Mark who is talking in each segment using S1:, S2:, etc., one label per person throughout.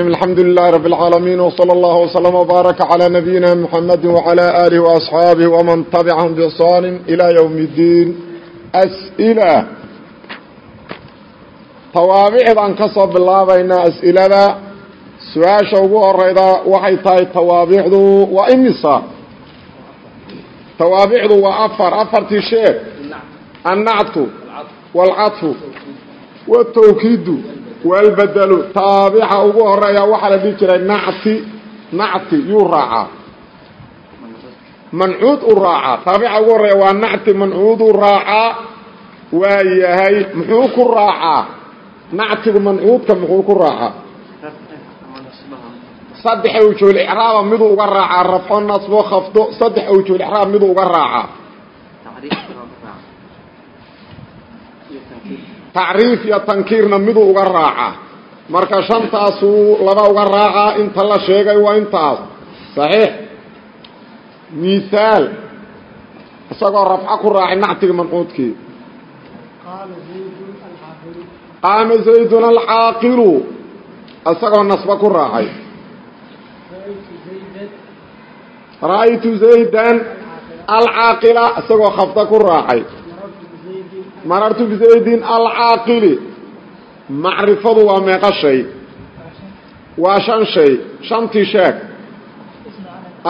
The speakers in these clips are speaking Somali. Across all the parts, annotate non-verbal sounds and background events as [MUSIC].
S1: الحمد لله رب العالمين وصلى الله وسلم وبارك على نبينا محمد وعلى آله وأصحابه ومن تبعهم بإحسان إلى يوم الدين أسئلة tawaabicdan ka soo bilaabaynaa as'ilada su-aasha ugu horeyda waxay tahay tawaabicdu waa imisa tawaabicdu waa afar afartii sheeg annactu waalbedelu taabica ugu horreeya waxaa la dhihi jiray nacti nacti yuu raacaa mancuud u raacaa taabica ugu horreeya waa nacti mancuud u raacaa waa yahay muxuu ku raacaa nactigu mancuudka muxuu ku raacaa saddex awjuul icraaba miduu uga raacaa rafco nasbo khafdo saddex awjuul icraab miduu uga raacaa tacriif iyo tankiirna miduu uga raacaa marka shantaasuu laba uga raacaa inta la sheegay waa intaas. Saxiix. Mithaal isagoo rafco ku raacay nactiga mancuudkii qaama zaydun alcaaqilu isagoo nasba ku raacay. Ra'aytu zaydan alcaaqila isagoo khafda ku raacay marartu bizaydin alcaaqili macrifadu waa meeqa shay. Waa shan shay. Shantii sheeg.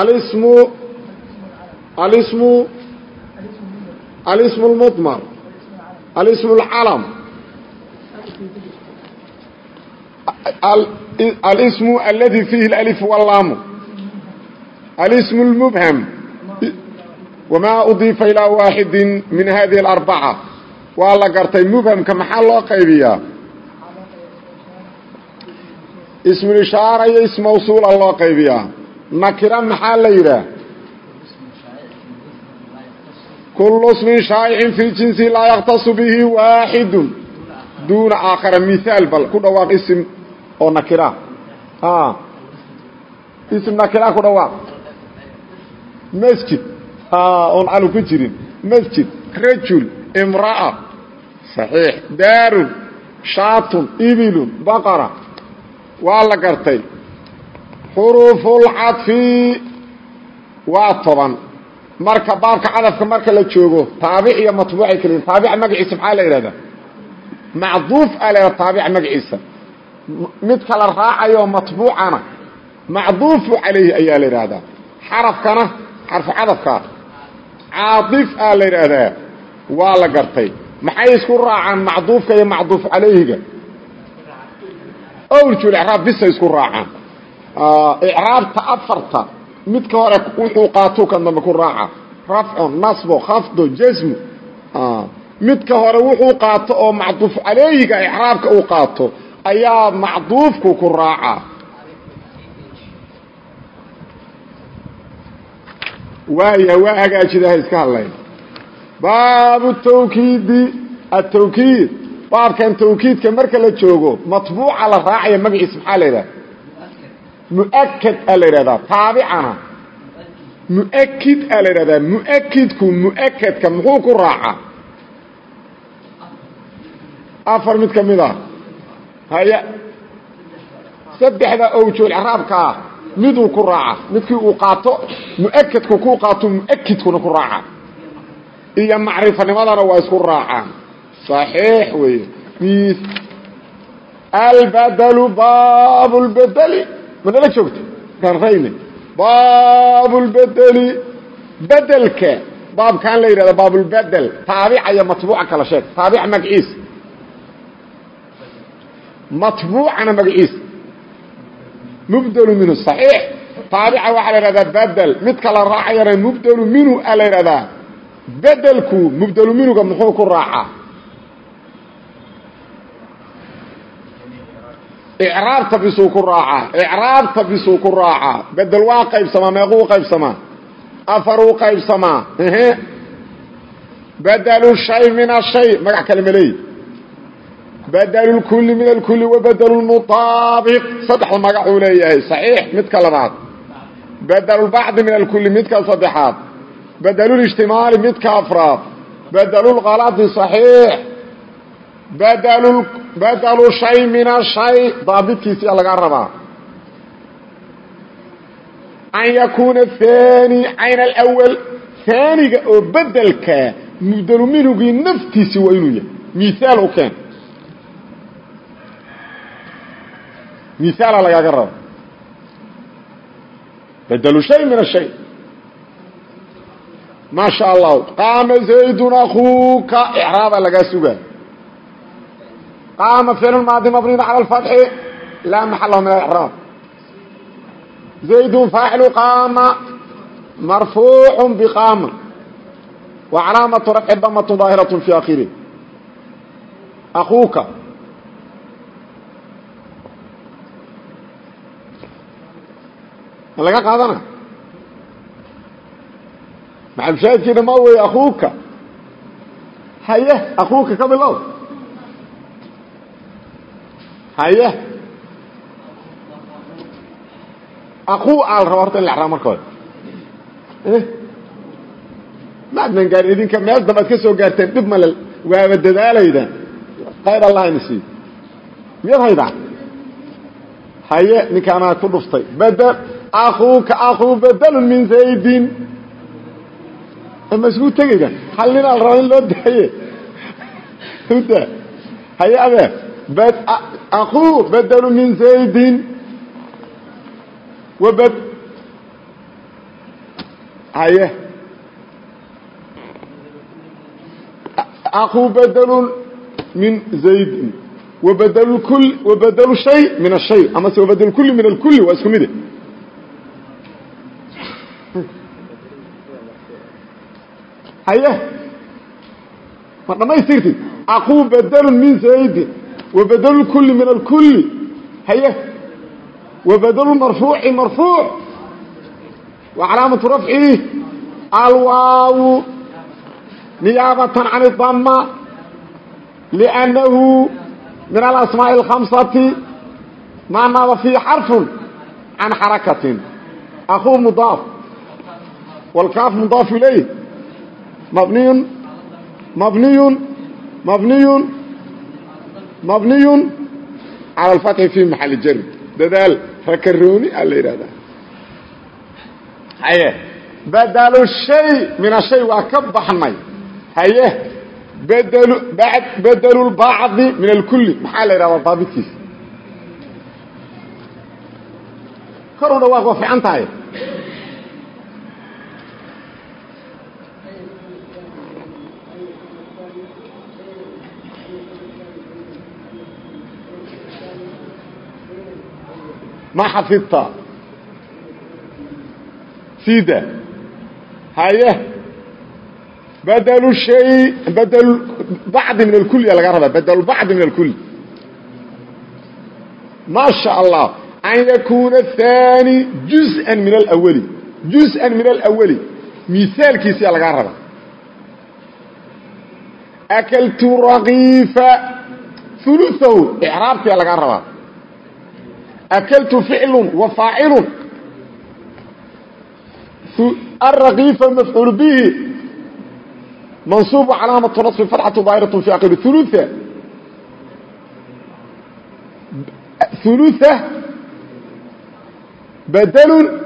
S1: Alismu alismu alismu lmudmar alismu lcalam alismu aladi fiihi alif wallaamu alismu lmubham wamaa udiifa ilaa waaxidin min hadihi alarbaca waa la gartay mubhamka maxaa loo qaybiyaa? Ismulishaara iyo ismawsuula loo qaybiyaa. Nakira maxaa la yidhaah? Kullu smin shaa'icin fii jinsi laa yaktasu bihi waaxidun duuna aakhara mihaal bal ku dhawaaq isim oo nakira. Ism nakira ku dhawaaq. Masjid. Oon alu ku jirin. Masjid. Rajul imra'a saxiix. Daarun shaatun ibilun baqara. Waa la gartay. Xuruufulcadfi waa toban. Marka baabka cadafka marka la joogo taabic iyo matbuucay kaliyiin taabica magaciisa maxaa la yidhahdaa? Macduuf a la taabica magaciisa. Mid kala raacayo matbuucana macduufu calayhi ayaa la yidhaahdaa xarafkana xarfu cadafkaa caadif aa la yidhaahdaa waa la gartay maxay isku raacaan macduufka iyo macduuf calayhiga? Awrjul icraab bisay isku raacaan. Icraabta afarta midka hore wuxuu qaatuu kan dambe ku raaca. Rafco nasbo khafdo jasmu midka hore wuxuu qaato oo macduuf calayhiga icraabka uu qaato ayaa macduufku ku raaca. Waaya waa hagaajidaha iska hadlayn baabu tawkiidi atawkiid baabkan tawkiidka marka la joogo matbuuca la raacaya magaciisa maxaa la yidhahda muakad aa la yidhahdaa taabicana. Muakid aa la yidhahdaa muakidku muakadka muxuu ku raacaa afar mid ka mid ah. Haya. Saddexda awjool icraabka ah miduu ku raaca? Midkii uu qaato muakadku kuu qaato muakidkuna ku raaca iyo macrifanimadana waa isku raacaan. صaxiix weeye. Albadlu baab lbedeli manala joogta garayne baab lbedeli bedelka. Baabkan la yidhahda baabulbedel taabica iyo matbuuca kala sheeg. Taabica magaciisa matbuucana magaciisa mubdelu minhu صaxiix taabica waxaa la yidhahdaa bedel. Mid kala raacayana mubdelu minhu a la yidhahdaa bedelku mubdelu minuga muxuu ku raacaa icraabta bisuu ku raacaa icraabta bisuu ku raacaa bedel waa qaybsamaa meequu qaybsamaa? Afaruu qaybsamaa badelu shay min ashay magac kale ma leeyi. Badelu lkuli min alkuli wa badelu lmutaabiq saddexda magacuu leeyahay saxiix midka labaad. Bedelulbacdi min alkuli midka saddexaad bedelulijtimaali midka afraad bedelulkaladi saxiix badlu shay min ashay daabidkiisiyaa lagaa rabaa an yakuuna aani cayn alawal aaniga oo bedelkaa mubdelu minhugii naftiisi waa inuu yahay miaal u keen miaala lagaaga raba bedelu shay min ashay maa sha allahu qaama zaydun akuuka icraaba lagaa sugaa qaama ficl maadi mabniin cala alfatxi laa maxalahu min alraab zaydun faacilu qaama. Marfuucu biqaama wa calaamatu rafci damatu daahiraة fi akhiri akuuka ma laga qaadana maxalshaahidkiina ma wey akuuka haye akuuka ka bilow. Haye. Aquu aal raba horta in la exraa marka hore. Maadnan gaarin idinka meel dambaad ka soo gaarteen dhib male waaba dadaalaydan khayr allah ina siiyo miyaad haydaan haye ninkaanaa ku dhuftay. Bedel akuuka akuu bedelun min zaydin ma isku tegayda hal ninaa la rabaa in loo daaye? Da haye adeer akuu bedelu min zaydin. Wabed haye akuu bedelun min zaydin. Wabedl kul wabedelu shay min ashay amase wabedel kuli min alkuli waa isku mide haye ma dhamaystirtid aquu bedelun min zaydin wabedelu kuli min alkuli haye wabedelu marfuuci marfuuc wa calaamatu rafcihi alwaawu niyaabatan can idama liannahu min alasmaaءi اlkhamsati maa naaba fiihi xarfun can xarakatin akuu mudaaf wاlkaaf mudaaf ilayh mabniy mabniy mabniy mabniy calى اlfatxi fi maxali jari dadaal rakarooni a la yidhahdaa haye. Badelu shay min ashay waa ka baxnay. Haye. Bedelu bedelu lbacdi min alkuli maxaa la yidhahdaa daabitkiisa kor u dhawaaq waa fiican tahay ma xafidta sida haye badlu shay badl bacdi min alkuli laga rabaa badl bacdi min alkuli ma sha allah an yakuna الثanي juzءa min alawli juzءa min alawli misaalkiisiyaa lagaa rabaa akaltu rakiifa uluثahu icraabkiyaa lagaa rabaa akltu ficlu wa faacilu الرقيف مفعول به منصوب علامة نصب فتحة ظاهرة في آخر ثلثة ثلثة بدل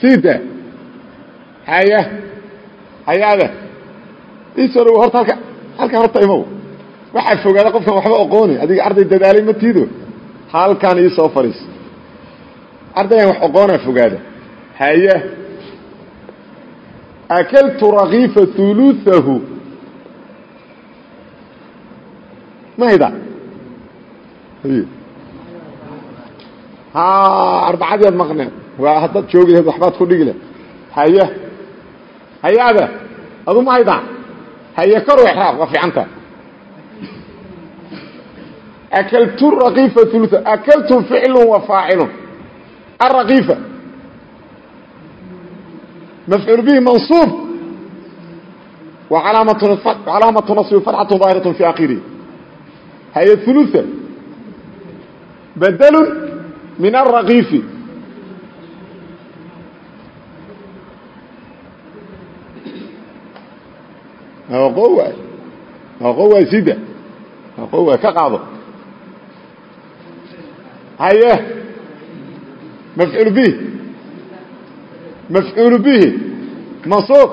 S1: سيدة هيا هيا هذا يسألوا هرت هلك هلك waxaad fogaada qofkan waxba oqooni. Adiga arday dadaalay ma tiido. Halkaan ii soo fadhiis ardaygan wax oqoonaa fogaada. Haya akaltu rakiifa uluahu mahayda arbacadiad maqneen. Waa haddaad joogi lahayd waxbaad ku dhigi leh. Haya hayaada. Adu mahayda haye kor u exraaq waa fiicantaa akltu rakiifa ulu akaltu ficlu wa faacilu arakiifa mafcuul bihi mansuub wa calaamatu naصbi fatxatu daahiraة fi akhirihi haye uluثa badlu min arakiifi qowaay qowaay sida qowaay ka qaado haye. Mafcuul bihi mafcuul bihi mansuub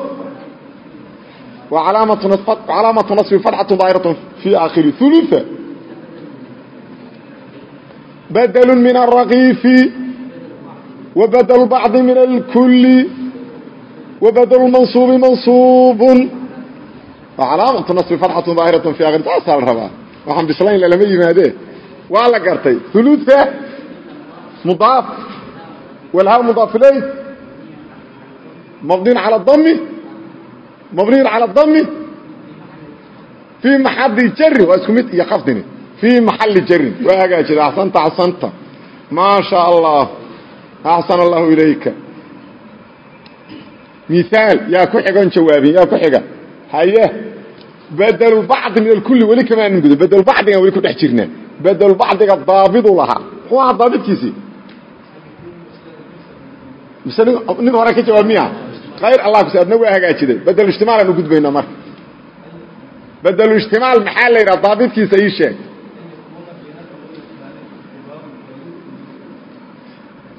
S1: wa calaamatu nasbi fatxatu daahiratun fii aakhiri ulua badl min الraqiifi wa badl bacdi min alkuli wa badlu mansuubi mansuubun wa calaamatu nasbi fatxatu daahiratu fii akhiri taasa la rabaa waxaan bislayn lama yimaadee waa la gartay. Uluka mudaaf. Walhaa mudaaf ilayh. Mabniin ala dami mabniin cala dami fii maxadi jarin waa isku mid iyo afdini fii maxali jarin waa hagaajida axsanta axsanta. Maa sha allah axsan allahu ilayka. Miaal yaa ku xigan jawaabin yaa ku xiga. Haye badlbacdi min alkuli weli kamaanguda badlbacdigaan weli ku dhex jirnaa bedelbacdiga daabidu lahaa muxuu ahaa daabidkiisii mise nin hore ka jawaab miya ayr allah kus adna waa hagaajiday bedeluijtimaal aan u gudbayna marka bedeluijtimaal maxaa la yidhaha daabidkiisa ii sheeg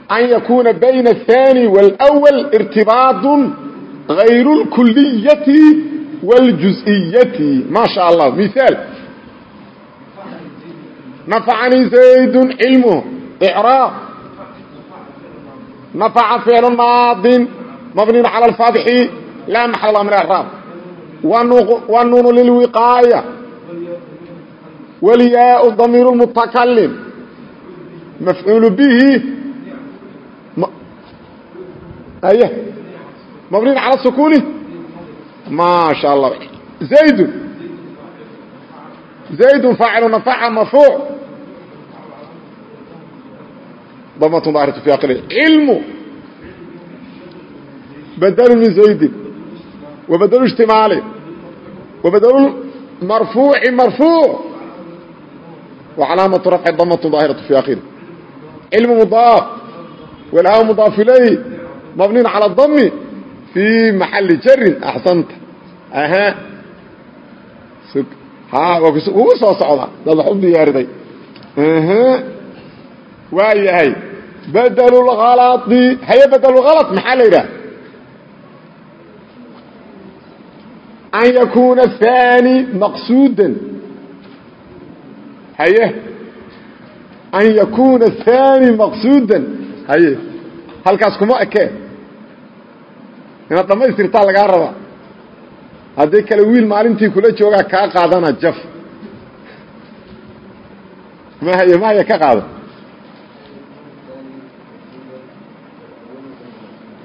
S1: an yakuuna bayna الثاني wاlأwل irtibaad غayr اlkuliyati wاljuzئiyati ma sha allah miثaal nafacanii zaydun cilmuhu icraab nafaca ficlu maadin mabniyun cala alfatxi laa maxal lah min acraab wanuunu lilwiqaaya walyaau damiiru mutakalim mafcuulu bihi y mabniyun cala sukuuni maa sha allah zaydun zaydun faacilu nafaca marfuuc ضمة ظاهرة في آخره علم بدل من زيد وبدل اجتماعي وبدل مرفوع مرفوع وعلامة رفع الضمة ظاهرة في آخره علم مضاف والهاء مضاف إليه مبني على الضم في محل جر أحسنت أها سك ها هو soo socda dad wax u diyaariday badlhalai haye badlhala maxaa la yidhaha? An yakuuna aani maqsuudan. Haye. An yakuuna aani maqsuudan. Haye. Halkaas kuma ekee inaad dhammaystirtaa lagaa rabaa. Haddii kale wiil maalintii kula joogaa kaa qaadana jaf. Mhy maya ka qaado.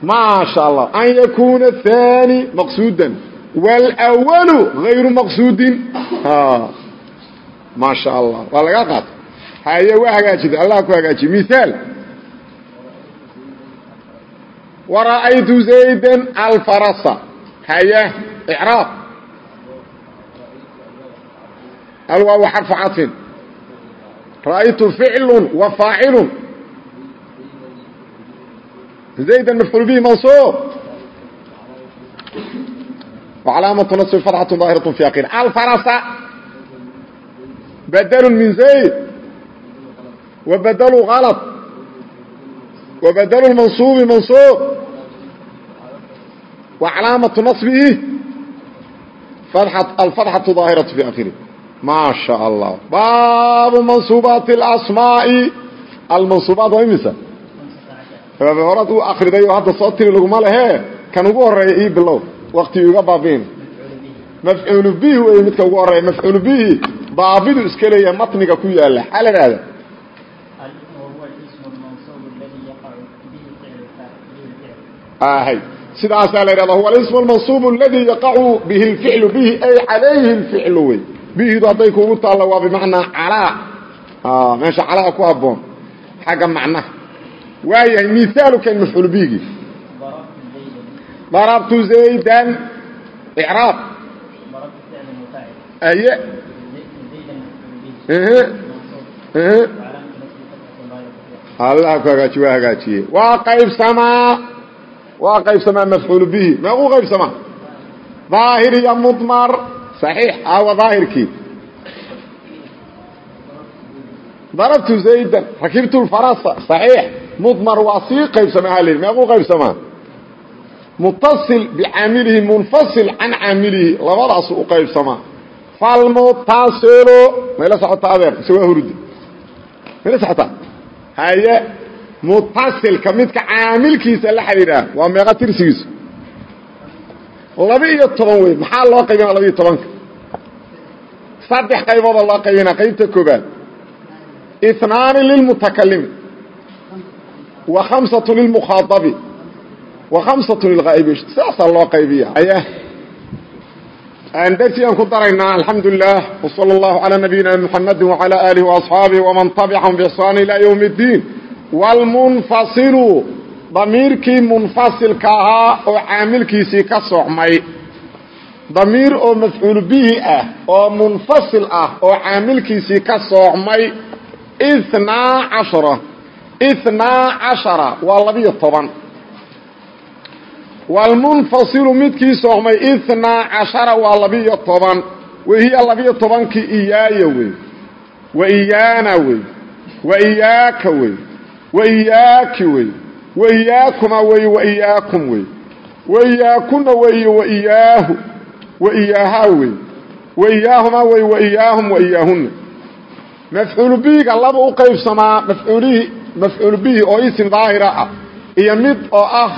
S1: ma sha allah an yakuna الثاني maqsuuda wاlأwalu غayru maqsuudin ma sha allah waa laga qaato haye waa hagaajida allah ku hagaajiye miثaal wara'aytu زayda alfarasa haye إعraab alwaaw xarفu caطfin ra'aytu ficlu wa faacilu زayda mafcuul bihi mansuub وcalaamaة naصb فatxaة ظaahiraة في akir alfarasa badl min zayd وbadlu غalط وbadlu mansuubi mansuub وcalaamaة naصbihi alfatxaة ظaahiraة في akiri ma شhaء allah baabu mansuubaati الasmaaءi almansuubaat waa imisa horaad u akriday oo hadda soo tiri laguma lehe kan ugu horreeya ii bilow wakti iga baabiin. Mafcuulu bihi wey midka ugu horreeya mafcuulu bihi daabidu iska leeyahay matniga ku yaalla xaa la ihahda hay sidaasaa la yhahda huwa alismu almansuub aladi yaqacu bihi اlficlu bihi ay calayhi اlficlu wey bihidu hadday kugu taalla waa bimacnaa calaa. Meesha calaa ku haboon xagga macnaha waayahay miaalu kan mafcuul bihigi darabtu zaydan icraab aye allah ku hagaaji waa hagaajiye. Waa qaybsamaa waa qaybsamaa mafcuul bihi meequu qaybsamaa? Daahir iyo mudmar. صaxiix aawa daahirkii darabtu zaydan rakibtu lfarasa saxiix mudmar waa sii qaybsama ha lii meequu qaybsamaa mutasil bicaamilihi munfasil can caamilihi labadaasu u qaybsamaa falmutasilu mayla socotaa adeer mise waa hurdi mayla socotaa haye mutasilka midka caamilkiisa la xidhiidhaa waa meeqa tirsigiisu laba iyo toban wey maxaa loo qaybina laba iyo tobanka saddex qaybooda loo qaybina qaybta koobaad inaani lilmutakalimi lilmukhaadabi wa khamsatu lilghaa'ibi saasaa loo qaybiya. Aya darsigaan ku daraynaa alxamdu lilah wsala allahu calaa nabiyina muxamadi wacala aalihi waasxaabihi waman tabicahum biixsaan ilaa ywm اddiin wlmunfasilu damiirkii munfasilka ahaa oo caamilkiisii ka socmay damiir oo mafcuul bihi ah oo munfasil ah oo caamilkiisii ka soocmay ithnaa cashara ithnaa cashara waa labiyo toban. Wlmunfasilu midkii soocmay ithnaa cashara waa labiyo toban. Wahiya labiyo tobankii iyaaya wey wa iyaana wey wa iyaaka wey wa iyaaki wey wa iyaakuma wey wa iyaakum wey wa iyaakuna wey wa wey wa iyaahuma wey wa iyaahum bihiga laba u qaybsamaa mafcuulihii mafcuul bihi oo isim daahira ah iyo mid oo ah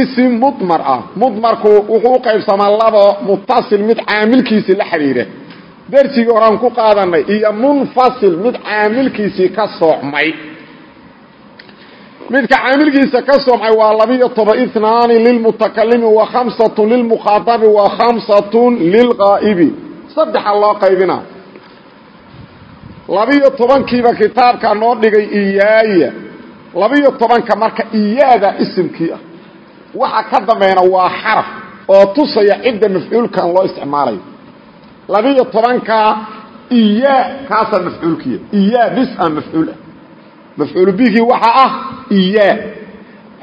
S1: isim mudmar ah. Mudmarku wuxuu u qaybsamaa labo mutasil mid caamilkiisii la xidhiidha dersigii horaan ku qaadanay iyo munfasil mid caamilkiisii ka soocmay. Midka caamilkiisa ka soocmay waa labiyo toban inaani lilmutakalimi wa khamsatun lilmukhaadabi wa khamsatun lilqaa'ibi saddexa loo qaybina labiyo tobankiiba kitaabka noo dhigay iyaaya. Labiyo tobanka marka iyaada isimkii ah. Waxa ka dambeena waa xaraf oo tusaya cidda mafcuulkan loo isticmaalayo. Labiyo tobanka iyaa kaasaa mafcuulkiya. Iyaa bis a mafcuul ah. Mafcuul bihii waxa ah iyaa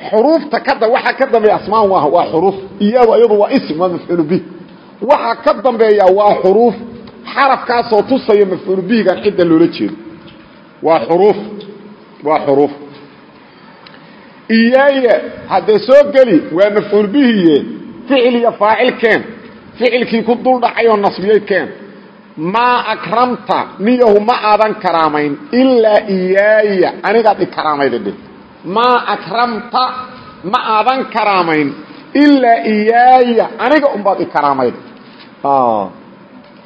S1: xuruufta kada waxa ka dambeeya asmaan waa waa xuruuf. Iyaadu iyadu waa ism waa mafcuul bih waxa ka dambeeya waa xuruuf xarafkaasoo tusaya mafcuul bihigan cidda loola jeedo. Waa xuruuf waa xuruuf. Iyaaya haddee soo geli waa mafcuul bihiye ficil iyo faacil keen. Ficilkii ku dul dhacay oo nasbiyey keen. Maa akramta niyahu ma aadan karaamayn ilaa iyaaya anigaad i karaamayda dhe maa akramta ma aadan karaamayn ilaa iyaaya aniga unbaad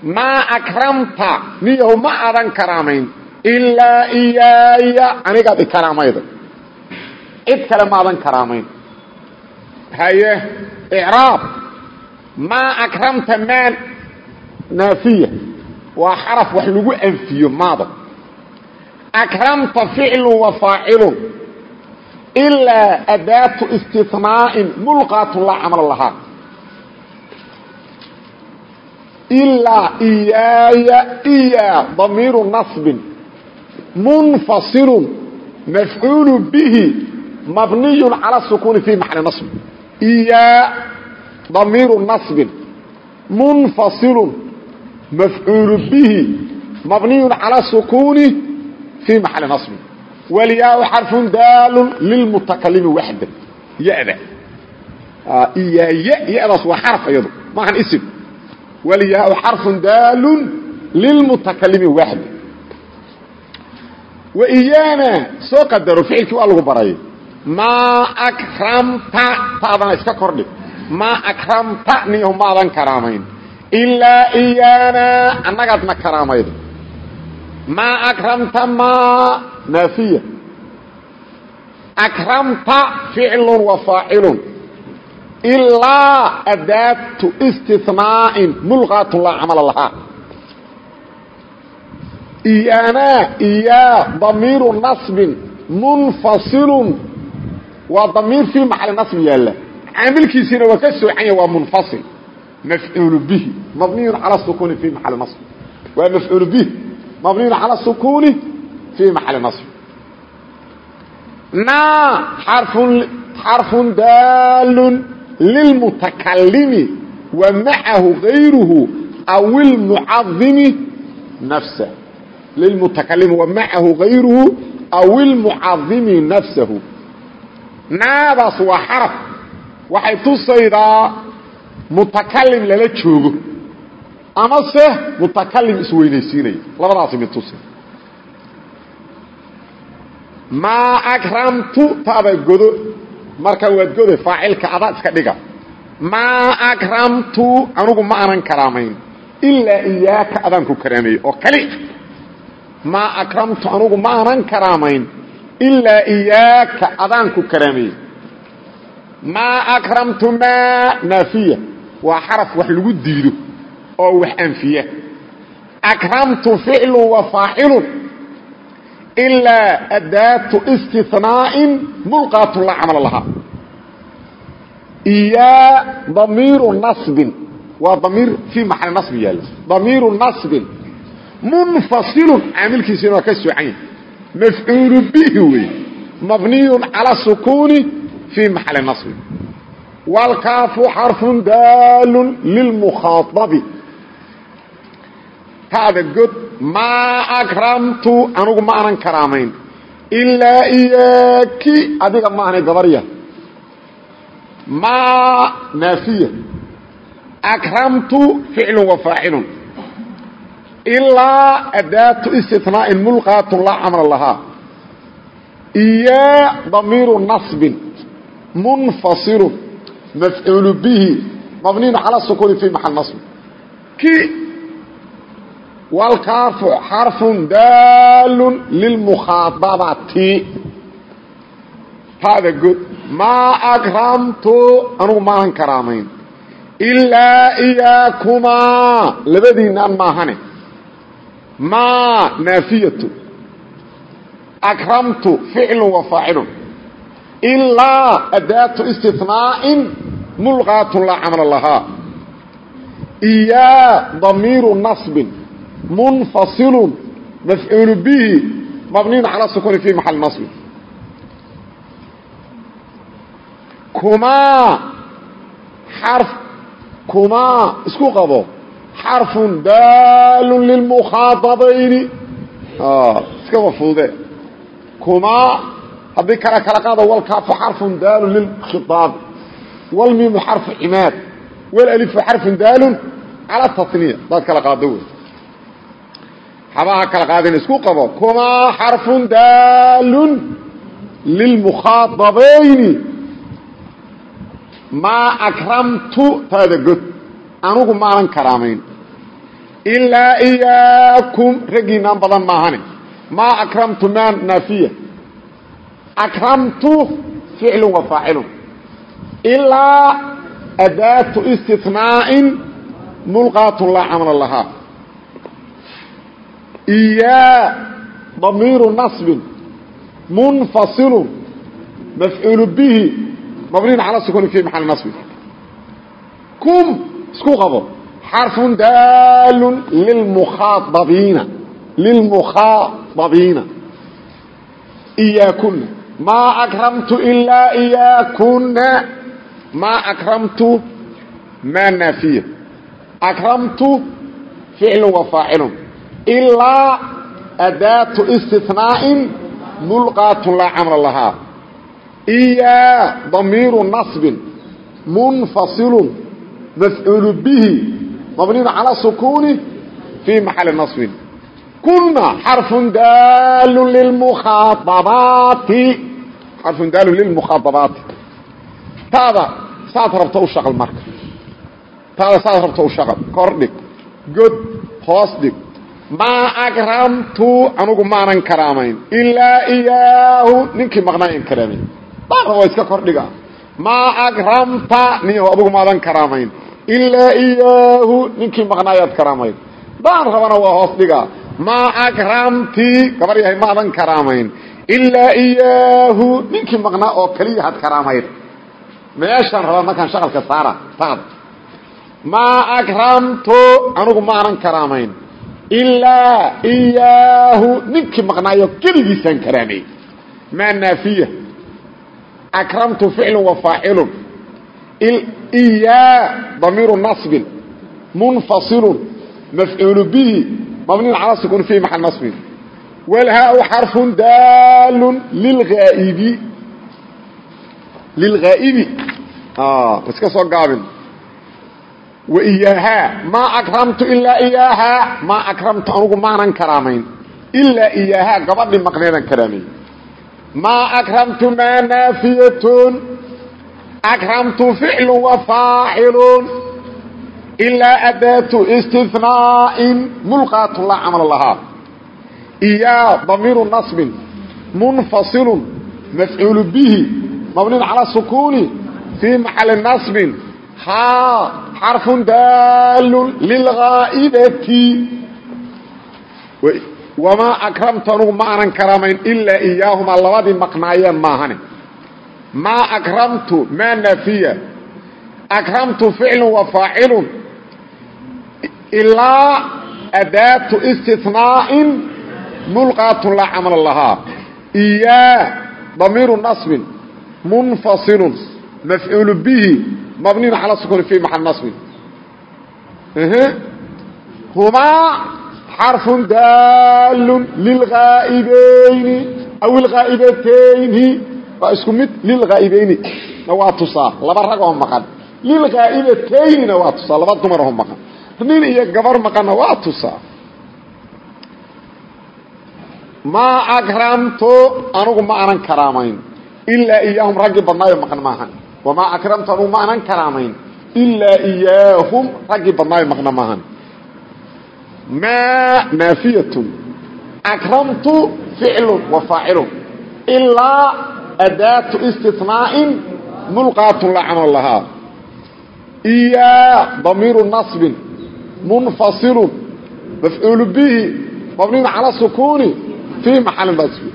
S1: maa akramta. Niyahu ma aadan karaamayn ilaa iyaaya anigaad i karaamayda cid kale maadan karaamayn haye. Icraab maa akramta maan naafiya waa xaraf wax lagu anfiyo maada. Akramta ficlu wa faacilun ilaa adaatu istinaa'in mulqaatun laa camala lahaa ilaa iyaaya iyaa damiiru nasbin munfasilun mafcuulu bihi mabniy calى الsukuni fi maxali naصb iyaa damiiru naصbin munfasilu mafcuul bihi mabniy calى الsukuni fi maxali naصbi wlyaau xarfu daalu lilmutakalimi waxda yada iyaa y yadaas waa xarf iyadu maahan ism wlyaau xarfu daalu lilmutakalimi waxda waiyaana soo qadaro ficilkii waa lagu baray. Maa akramta taadana iska kordhig maa akramta niyahu maadan karaamayn. Ilaa iyaana annagaadna karaamaydo maa akramta maa naafiya. Akramta ficlun wa faacilun ilaa daatu istinaa'in mulqaatun laa camala lahaa iyanaa iyaa damiiru nasbin munfasilun waa damiir fii maxali nasbi yaalla caamilkiisiina waa ka soocanya waa munfasil mafcuulu bihi mabniyun cala sukuuni fii maxali nasb waa mafcuulu bihi mabniyun cala sukuuni fii maxali nasb naa xarfun daallun macahu gayruhu aw ilmucadimi nafsa lilmutakalimi wa macahu gayruhu aw ilmucadimi nafsahu naadaas waa xaraf waxay tusaydaa mutakalim lala joogo ama se mutakalim isweynaysiinaya labadaasi mid tusa maa akramtu taada markaa waad goda faacilka adaa iska dhiga. Maa akramtu anugu ma anan karaamayn. Ilaa iyaaka adaan ku karaameeye oo kali. Maa akramtu anugu ma anan karaamayn. Ilaa iyaaka adaan ku karaameeye maa akramtu maa naafiya. Waa xaraf wax lagu diido oo wax anfiya. Akramtu ficlu wa faacilun ilaa adaatu istinaa'in mulqaatu la camal lahaa. Iyaa damiiru nasbin. Waa damiir fii maxali nasbi yaalla. Damiiru nasbin. Munfasilun caamilkiisina waa ka socan yahay mafcuulu bihi wey mabniyun cala sukuuni fii maxali nasbi. Wاlkaafu xarفu daal lilmukhaaabi taada god maa akramtu anugu ma anan karaamayn. Ilaa iyaaki adiga maahanay gabarya maa naafiya akramtu ficlu wa faacilun. Ilaa adaatu istinaa'in mulqaatu laa camla lahaa. Iyaa damiiru nasbin munfasilu mafcuul bihi mabniyn calى sukuni fi maxal naصb ki wlkaafu xarfu daal lilmukhaadabati taada god maa akramtu anugu maahan karaamayn. Ilaa iyaakumaa labadiinaan maahane. Maa naafiyatu akramtu ficlu wa faacilun. Ilaa adaatu istinaa'in mulqaatu laa camala lahaa. Iyaa damiiru nasbin munfasilu mafcuulu bihi mabniyun calaa sukuni fi maxali nasbi kumaa xarf kumaa isku qabo xarfun daalun lilmukhaadabayni iskaba fuude kumaa haddii kala kala qaado walkaafu xarfun daalun lilkhitaabi walmiimu xarfu cimaad walalifu xarfun daalun cala tasniya daad kala qaado wey xabaha kala qaadin isku qabo kumaa xarfun daalun lilmukhaadabayni maa akramtu taada god anugu maanan karaamayn ilaa iyaakum raggiinaan badan maahane maa akramtu maa naafiya akramtu ficlu wa faacilun ilaa adaatu istinaa'in mulqaatu laa camla lahaa iyaa damiiru nasbin munfasilu mafcuulu bihi mabniyn cala sukuni fi maxali nasbi kum isku qabo xarfun daalun lilmukhaadabiina lilmukhaadabiina iyaakuna maa akramtu ilaa iyaakuna maa akramtu maa naafiya akramtu ficlu wa faacilun ilaa adaatu istinaa'in mulqaatun laa camla lahaa iyaa damiiru nasbin munfasilun mafcuulu bihi mabniyun calaa sukuuni fii maxali nasbin kuna xarfun daalun lilmukhaadabaati xarfun daalun lilmukhaadabaati taada saad rabto u shaqal marka taada saad rabto u shaqal kor dhig god hoos dhig maa akramtu anugu maanan karaamayn ilaa iyaahu ninkii maqnaa in karaamayn. Daan rabo iska kordhiga maa akramta niyahu adugu maadan karaamayn. Ilaa iyaahu ninkii maqnaayaad karaamayn. Daan rabana waa hoos dhiga. Maa akramti gabar yahay maadan karaamayn. Ilaa iyaahu ninkii maqnaa oo keliya had karaamayd meeshaan rabaa markaan shaqalka saara taada maa akramtu anugu maanan karaamayn ilaa iyaahu. Ninkii maqnaayo keligiisaan karaamay. Maa naafiya. Akramtu ficlu wa faacilun iyaa damiiru nasbin. Munfasilun. Mafcuulu bihi. Mabniin cala sukun fi maxal nasbin walhaa xarfun daalun lilghaa'ibi lilghaa'ibi iska soo gaabin waiyahaa maa akramtu ilaa iyaahaa maa akramtu anugu maanan karaamayn ilaa iyaahaa gabadhii maqneedaan karaamayn maa akramtu maa naafiyatun akramtu ficlu wa faacilun ilaa adaatu istinaa'in mulqaatun laa camala lahaa iyaa damiiru nasbin munfasilun mafcuulu bihi mabnin cala sukuuni fii macali nasbin haa xarfu daalun lilgaa'ibati wamaa akramtu anugu ma anan karamayn ilaa iyaahumaa labadii maqnaayeen maahane maa akramtu maa nafiya. Akramtu ficlu wa faacilu ilaa adaatu istinaa'in mulqaatun laa camala lahaa iyaa damiiru naصbin munfasilun mafcuulu bihi mabniin cala sukuni fi maxal naصbin humaa xarfun daalun lilghaa'ibayni aw ilghaa'ibatayni waa isku mid lilghaa'ibayni na waa tusaa laba rag oo maqan lilghaa'ibatayni waa tusaa laba dumar oo maqan nin iyo gabar maqanna waa tusaa maa akramtu anugu ma anan karaamayn ilaa iyaahum raggii badnaayo maqan maahan wamaa akramtu anugu ma anan karaamayn ilaa iyaahum raggii badnaayo maqna maahan maa naafiyatun akramtu ficlun wa faacilun ilaa adaatu istinaa'in mulqaatun camal lahaa iyaa damiiru naصbin munfasilu mafcuulu bihi mabniin cala sukuuni fii maxali nasbi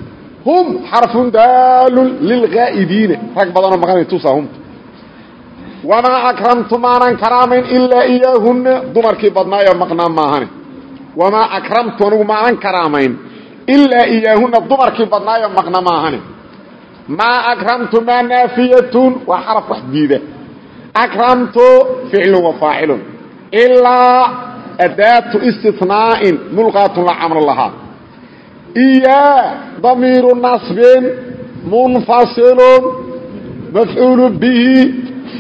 S1: hum xarfun daalun lilghaa'ibiina rag badanoo maqanay tusaa humta wamaa akramtu maanan karaamayn ilaa iyaahunna. Dumarkii badnaayo maqnaa maahane wamaa akramtu anigu maanan karaamayn ilaa iyaahunna. Dumarkii badnaayo maqna maahane maa akramtu maa naafiyatun. Waa xaraf wax diida. Akramtu ficlun wa faacilun. Ilaa adaatu istinaa'in mulqaatun la camr lahaa iyaa damiiru naصbin munfasilun mafcuulu bihi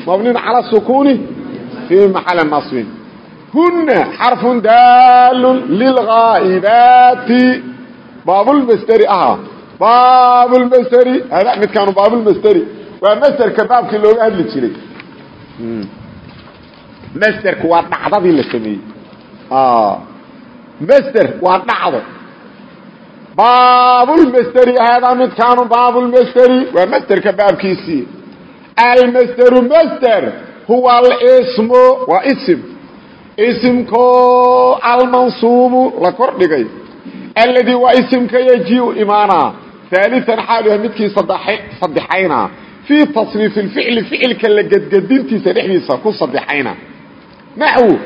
S1: mabniin cala sukuuni fii maxali naصbin huna xarfun daalun lilghaa'ibaati baabulmasderi ahaa baabulmasderi hada midkaanu baabulmasderi waa masderka baabkii looga hadli jiray. Masderku waa dhacdadii la sameeyey. Masder waa dhacdo baabulmasderi haadaa midkaanu baabulmasderi waa masderka baabkiisii. Almasderu masder huwa alismu waa isim. Isimko almansuubu la kor dhigay. Alladii waa isimka yajiu imaanaa aalian xaaluha midkii saddexayna. Fii tasriif اficli ficilka la gedgedintiisa dhexdiisa ku saddexayna. Naxwu.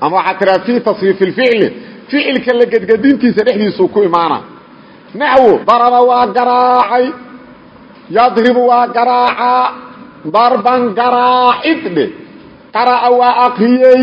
S1: Ama waxaa tiraa fii tasriif اficli ficilka la gedgedintiisa dhexdiisuu ku imaana. Naxwu daraba waa garaacay yadribu waa garaacaa darban garaacid dhe. Qara'a waa akriyey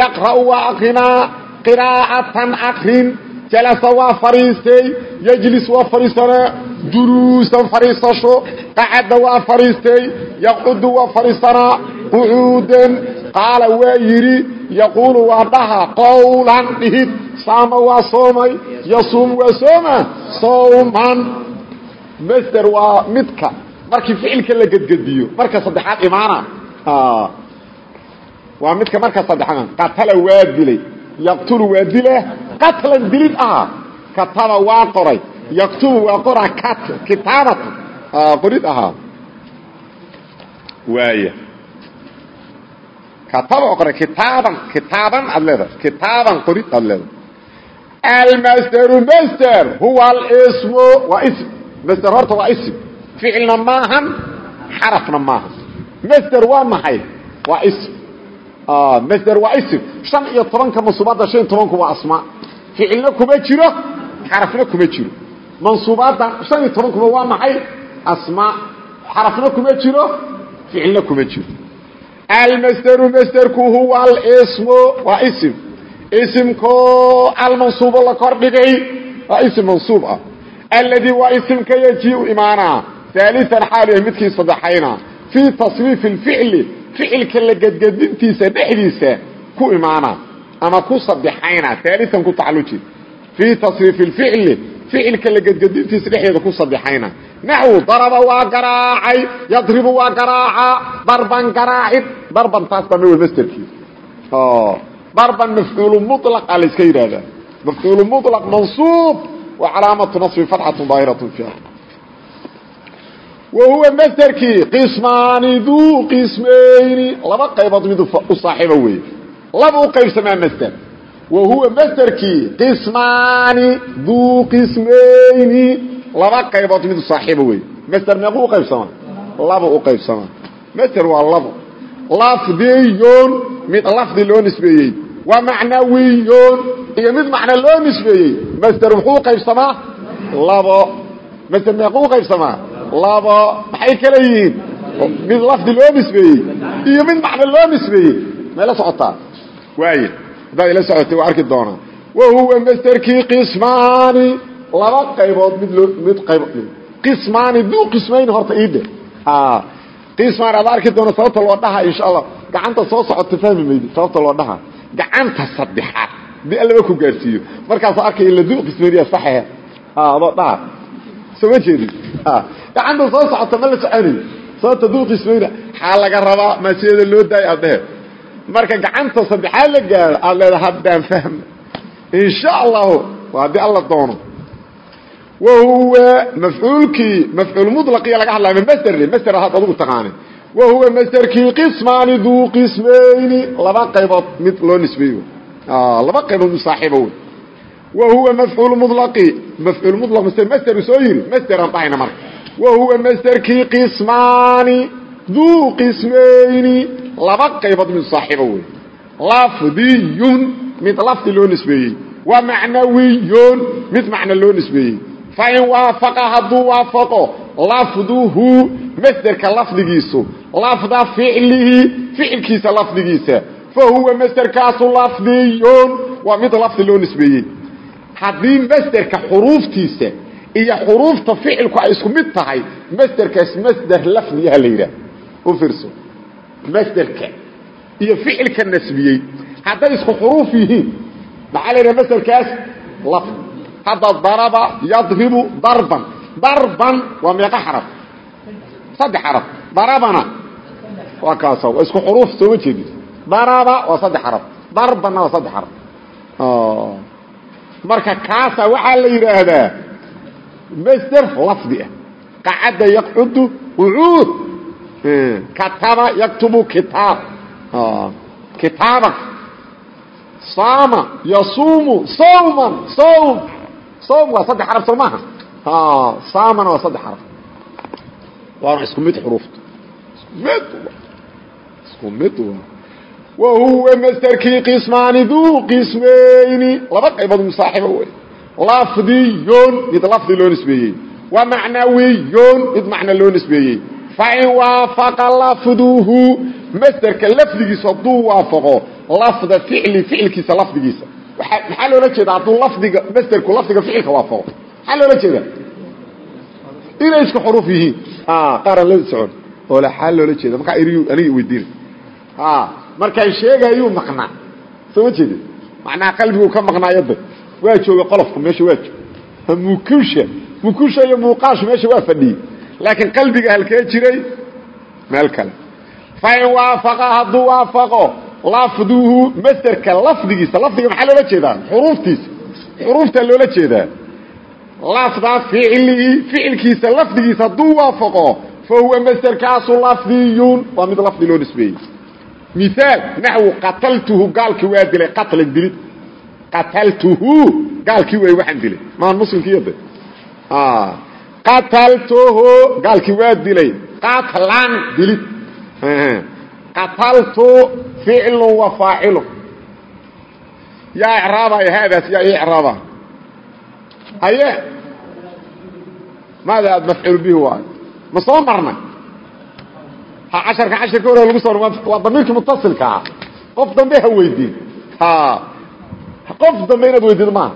S1: yaqra'u waa akrinaa qiraa'atan akrin jalasa waa fadhiistay yejlis waa fadhiisanaa juluusan fadhiisasho qacada waa fadhiistay yaqcudu waa fadhiisanaa qucuudan qaala waa yidhi yaquulu waa dhaha qowlan dhihid saama waa soomay yasuumu waa sooma sawman masder waa midka markii ficilka la gedgediyo marka saddexaad imaana waa midka marka saddexaad qatala waa dilay yaqtulu waa dila qatlan dilid aha kataba waa qoray yaktubu waa qora kitaabatan qorid ahaa waaya kataba waa qoray kitaaban kitaaban aad leedahay kitaaban qorid aad leedahay almasderu masder huwa alismu waa ism masder horta waa ism ficilna maahan xarafna maahan masder waa maxay waa ism masder waa ism shan iyo tobanka mansuubaadda shan iyo tobanku waa asmaa. Ficilna kuma jiro xarafna kuma jiro. Mansuubaadda shan iyo tobankuba waa maxay? Asmaa. Xarafna kuma jiro ficilna kuma jiro. Almasderu masderku huwa alismu waa ism isimko almansuubo la kordhigay waa isim mansuub ah. Alladii waa isimka yajiu imaanaa. Aalian xaal yahay midkii saddexayna. Fii tasriifi lficli ficilka la gedgedintiisa dhexdiisa ku imaana ama ku sadexayna aalian ku tacaluji fii tasriifi lficli ficilka la gedgedintiisa dhexdeeda ku sadexayna naxwu daraba waa garaacay yadribu waa garaaca darban garaacid. Darban taas baa mawl masterkii darban mafcuulu mulaq a la iska yidhaahdaa. Mafcuulu mulaq mansuub wa calaamatu nasbi fatxatu daahiratu fi wa huwa masterkii qismaani duu qismayni. Laba qaybood mid u saaxiiba weeye laba u qaybsamaa master wa huwa masterkii qismaani duu qismayni. Laba qaybood mid u saaxiiba weeye master meequ u qaybsamaa laba u qaybsamaa master waa labo. Lafdiyon mid lafdi loo nisbeeyey. Wa macnawiyon iyo mid macno loo nisbeeyey. Master muxuu qaybsamaa? Labo. Master meequ u qaybsamaa labo maxay kala yihiin? Mid lafdi loo nisbeeyey iyo mid macno loo nisbeeyey. May la socotaa? Waay haddaad ila socotay waa arki doonaa. Wa huwa masterkii qismaani laba qaybood mid loo mid qayb qismaani duu qismayn horta iidhe qismaan aad arki doona sababta loo dhaha insha allah gacanta soo socota fahmi maydi sababta loo dhaha gacanta saddexaad di allaba ku gaarsiiyo. Markaasoo arkay ila duu qismayniya saxehe. Adoo dhaha soo jeedin gacanta soo socota ma la soconayo sababta duu qismayna xaa laga rabaa? Maasiyada loo daayo aad dhehe marka gacanta saddexaad la gaaro aad leeda haddaan fahma insha allahu waa haddii alla doono. Wa huwa mafcuulkii mafcuul mudlaqiya laga hadlaya masder masder had adugu taqaane wa huwa masderkii qismaani duu qismayni laba qaybood mid loo nisbeeyo. Laba qaybood mid saaxiiba wey wa huwa mafcuul mudlaqi mafcuul mudlaq masder masderu soo yiri. Masderan dhahayna marka. Wa huwa masderkii qismaani duu qismayni laba qaybood mid saaxiiba wey lafdiyun mid lafdi loo nisbeeyey. Wa macnawiyun mid macno loo nisbeeyey. Fain waafaqa hadduu waafaqo lafduhu masderka lafdigiisu lafda ficlihi ficilkiisa lafdigiisa. Fa huwa masderkaasu lafdiyun waa mid lafdi loo nisbeeyey haddii masderka xuruuftiisa iyo xuruufta ficilku ay isku mid tahay masderkaas masder lafdiyaha la yidhaah u fiirso. Masderka iyo ficilka nasbiyey hadday isku xuruuf yihiin maxaa la yidhaha masderkaas? Lafdi. Hadda daraba yadribu darban. Darban waa meeqa xaraf saddex xaraf darabana waa kaasa waa isku xuruuf sooma jeedin. Daraba waa saddex xaraf darbanna waa saddex xaraf marka kaasa waxaa la yidhaahdaa masder lafdi ah. Qacadda yaqcudu qucuud kataba yaktubu kitaab. Kitaaban saama yasuumu sawman. Sawm. Sawm waa saddex xaraf soo maaha. Saamana waa saddex xaraf. Waana isku mid xuruufta. Isku mid isku mid wa huwa masderkii qismaani duu qismayni laba qaybood musaaxiba wey lafdiyun mid lafdi loo nisbeeyey. Wa macnawiyun mid macno loo nisbeeyey. Fain waafaqa lafduhu masderka lafdigiisa hadduu waafaqo lafda ficli ficilkiisa lafdigiisa. Maxaa loola jeeda hadduu lafdiga masderku lafdiga ficilka waafaqo? Maxaa loola jeeda inay isku xuruuf yihiin. Qaaraan la socon. Oo xaa loola jeeda markaa aniga weydiina markaan sheegayuu maqnaa. Soo ma jeedin? Macnaha qalbiguu ka maqnaayada waa jooga qolofku meesha waa jooga mukusha mukusha iyo muuqaashu meesha waa fadhiyey. Laakiin qalbiga halkee jiray? Meel kale. Fain waafaqa hadduu waafaqo lafduhu masderka lafdigiisa lafdiga maxaa loola jeedaa? Xuruuftiisa. Xuruuftaa loola jeedaa. Lafda ficlihi ficilkiisa lafdigiisa hadduu waafaqo fa huwa masderkaasu lafdiyun waa mid lafdi loo nisbeeyey miaal naxwu qataltuhu gaalkii waa dilay qatlan dilid. Qataltuhu gaalkii way waxaan dilay. Maan muslimkiiyo de qataltuhu gaalkii waa dilay. Qatlan dilid. Qataltu ficlu wa faacilu yaa icraabaya haadaas yaa icraaba haye maada aad mafcuul bihi waayo ma soo marnay casharka casharka hore lagu soo waa damiirkii mutasilka ah. Qof dambe ha weydiin. Qof dambe inaad weydid maaha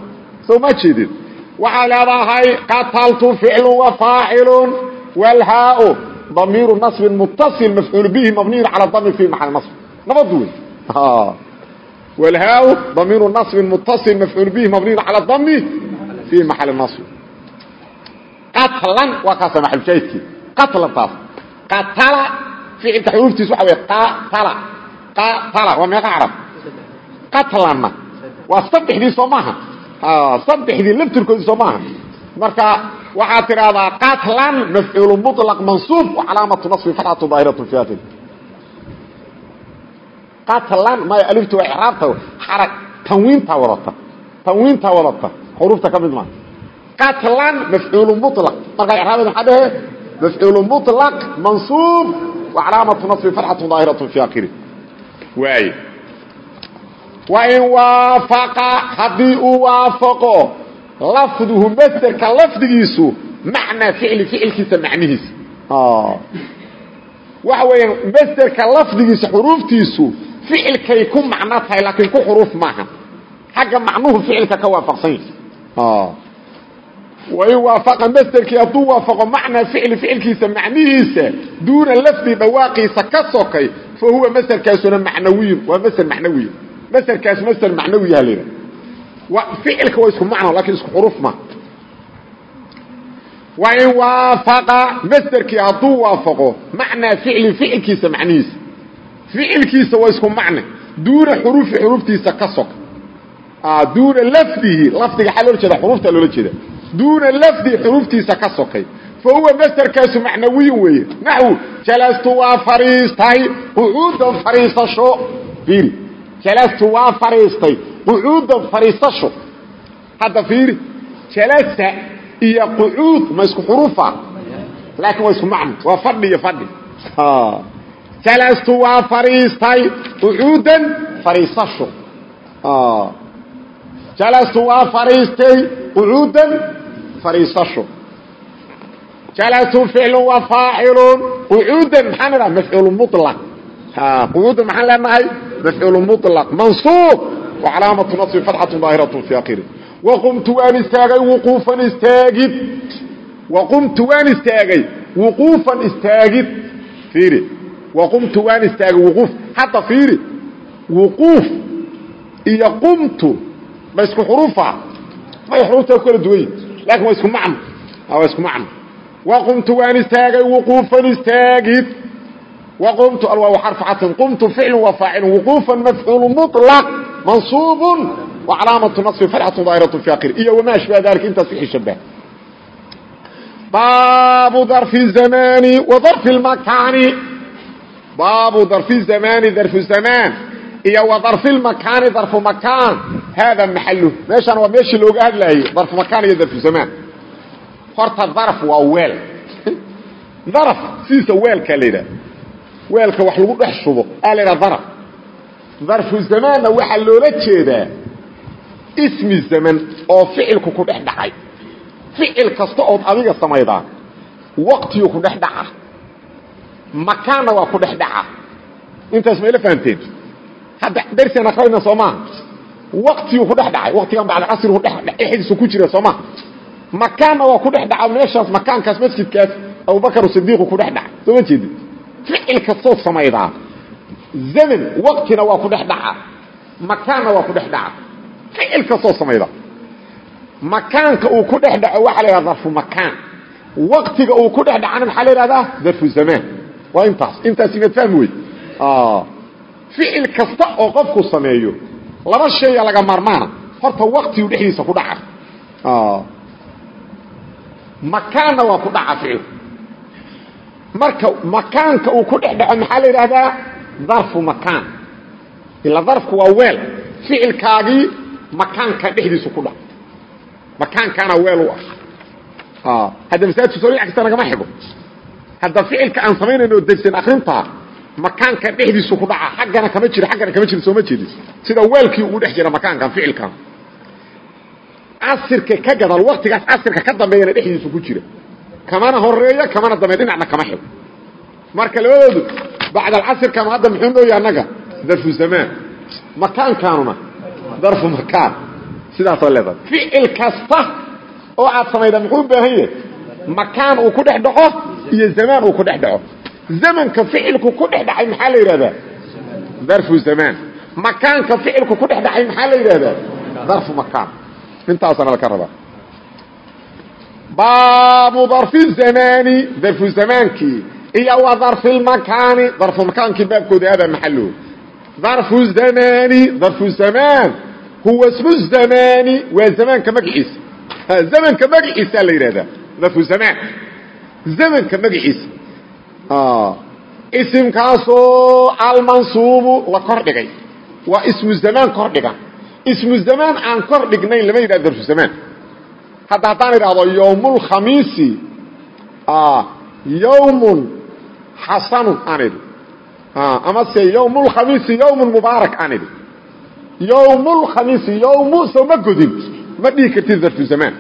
S1: soo ma jeedid waxaa leedahay qataltu ficlu wa faacilun walhaau damiiru nasbin muttasil mafcuul bihi mabniyun cala dami fi maxal nasb. Nabad wey walhaau damiiru nasbin muttasil mafcuul bihi mabniyun cala dami fi maxali nasb. Qatlan waa kaasa maxalshaahidkii qatlan taas. Qatala ficilka xuruuftiis waxa wey qatala qatala waa meeqa carab qatlanna waa saddexdii soo maaha saddexdii laftirkoodii soo maaha marka waxaad tidhaahdaa qatlan mafcuulu muطlaq mansuub calaamatu naصbi fatxatu daahiratu fi akhir qatlan maya aliftu waa icraabta xarag tanwiintaa wadata tanwiintaa wadata xuruufta ka mid maa qatlan mafcuulu muطlaq markaa icraabada maxaa dhehe mafcuulu muطlaq mansuub wa calaamatu naصbi fatxatu daahiratu fi akhiri waaye wain waafaqa haddii uu waafaqo lafduhu masderka lafdigiisu macnaa ficli ficilkiisa macnihiisa waxa weeyaan masderka lafdigiisa xuruuftiisu ficilkay ku macno tahay laakiin ku xuruuf maaha xagga macnuhu ficilka ka waafaqsan yahay wain waafaqa masderkii hadduu waafaqo macnaa ficli ficilkiisa macnihiisa duuna lafdi dhawaaqiisa ka sokay fa huwa masderkaasuna macnawiyun waa masder macnawiya masderkaas masder macnawiyaha la yidhaha ficilka waa isku macno laakiin isku xuruuf ma. Wain waafaqa masderkii hadduu waafaqo macnaa ficli ficilkiisa macnihiisa. Ficilkiisa waa isku macne duuna xuruufi xuruuftiisa ka soka duuna lafdihi lafdiga xaa loola jeeda xuruufta loola jeeda duuna lafdihi xuruuftiisa ka sokay. Fa huwa masderkaasu macnawiyun weeye. Naxwu jalastu waa fadhiistay qucuudan fadhiisasho fiiri jalastu waa fadhiistay qucuudan fadhiisasho hadda fiiri jalasa iyo qucuud ma isku xuruufa? Laakiin waa isku macno waa fadhi iyo fadhi. Jalastu waa fadhiistay qucuudan fadhiisasho jalastu waa fadhiistay qucuudan fadhiisasho jalastu ficlu wa faacilun qucuudan maxaan idhaha mafcuulu mulaq qucuudan maxaan leenahay mafcuulu mulaq mansuub wa calaamatu nasbi fatxatu daahiratu fi akhiri waqumtu waan istaagay wuquufan istaagid. Waqumtu waan istaagay wuquufan istaagid. Fiiri. Waqumtu waan istaagay wuquuf. Hadda fiiri. Wuquuf iyo qumtu ma isku xuruufa may xuruufta ku kala duwan laakiin waa isku macno waa isku macno waqumtu waan istaagay wuquufan istaagid waqumtu alwaaw xarfu catin qumtu ficlu wa faacilun wuquufan mafcuulu muطlaq mansuubun wa calaamatu naصbi fatxatu daahiratu fi akhir iyo wamaa ashbaha dalika intaas wixii shabah baabu darfi zamani wa darfi lmakaani baabu darfi zamani darfu zamaan iyo darfi lmakaani darfu makaan. Hada maxalu meeshaan waa meeshii looga hadlaayey darfu makaan iyo darfu zamaan. Horta darf waa weel. [LAUGHS] Darf sidiisa weelkaa la yidhaha weelka wax lagu dhex shubo aa la yidhaha darf. Darfu zamaanna waxaa loola jeedaa ismi zaman oo ficilku ku dhex dhacay. Ficil kasta ood adiga samaydaa waqtiyu ku dhex dhaca. Makaanna waa ku dhex dhaca. Intaas mayla fahamteen hadda darsian akrayna soo maaha waqtiyuu ku dhex dhacay waqtigan bacdcasrigu dhexdiisu ku jira soo maha makaanna waa ku dhex dhaca meeshaas makaankaas masjidkaas abubakar sidiiqu ku dhex dhaca soo ma jeedid ficil kastood samaydaa zaman waqtina waa ku dhex dhaca makaanna waa ku dhex dhaca ficil kastoo samayda. Makaanka uu ku dhex dhaco waxaa la yidhahda darfu makaan. Waqtiga uu ku dhex dhacana maxaa la yidhahdaa? Darfu zamaan waa intaas. Intaas inaad fahmi wey ficil kasta oo qofku sameeyo. Laba shaya laga maarmaana horta waqtigu dhexdiisa ku dhaca. Makaanna waa ku dhaca ficil. Marka makaanka uu ku dhex dhaco maxaa la yidhahdaa darfu makaan. Ila darfku waa weel. Ficilkaagii makaanka dhexdiisu ku dhac makaankaana weel u ah. Hadda masaajidku soo dhinac kasta nagama xigo. Hadda ficilka aan samaynayno degsan akrintaa makaanka dhexdiisu ku dhaca xaggana kama jiro xaggana kama jiro sooma jeedis sida weelkii ugu dhex jira makaankan ficilkan casirka ka gadal waktigaas casirka ka dambeeyana dhexdiisu ku jira. Kamana horreeya kamana dambeeya dhinacna kama xigo marka labadoodu bacd alcasirkama hadda muxuu nooya annaga darfu zamaan. Makaankaanuna darfu makaan. Sidaasoo leedahay. Ficil kasta oo aad samayda muxuu u baahan yahay? Makaan uu ku dhex dhaco iyo zamaan uu ku dhex dhaco zamanka ficilku ku dhex dhacay maxaa la yidhahdaa? Darfu zamaan makaanka ficilku ku dhex dhacay maxaa la yidhahdaa? Darfu makaan. Intaasana laka rabaa. Baabu darfi zamani darfu zamaankii iyo wa darfi lmakaani darfu makaankii baabkooda adaa maxalo darfu zamani darfu zamaan. Huwa ismu zamani waa zamaanka magaciisa zamanka magaciisaa la yidhahdaa. Darfu zamaan. Zamanka magaciisa isimkaasoo almansuubu la kor dhigay. Waa ismu zamaan kor dhigan ismu zamaan aan kor dhignayn lama yidhahdo darfu zamaan hadda haddaan idhaahdo yowmulkhamiisi yowmun xasanun aan idhi. Amase yowmulkhamiisi yowmun mubaarak aan idhi. Yowmulkhamiisi yowmu soo ma godin. Ma dhihi kartid darfu zamaan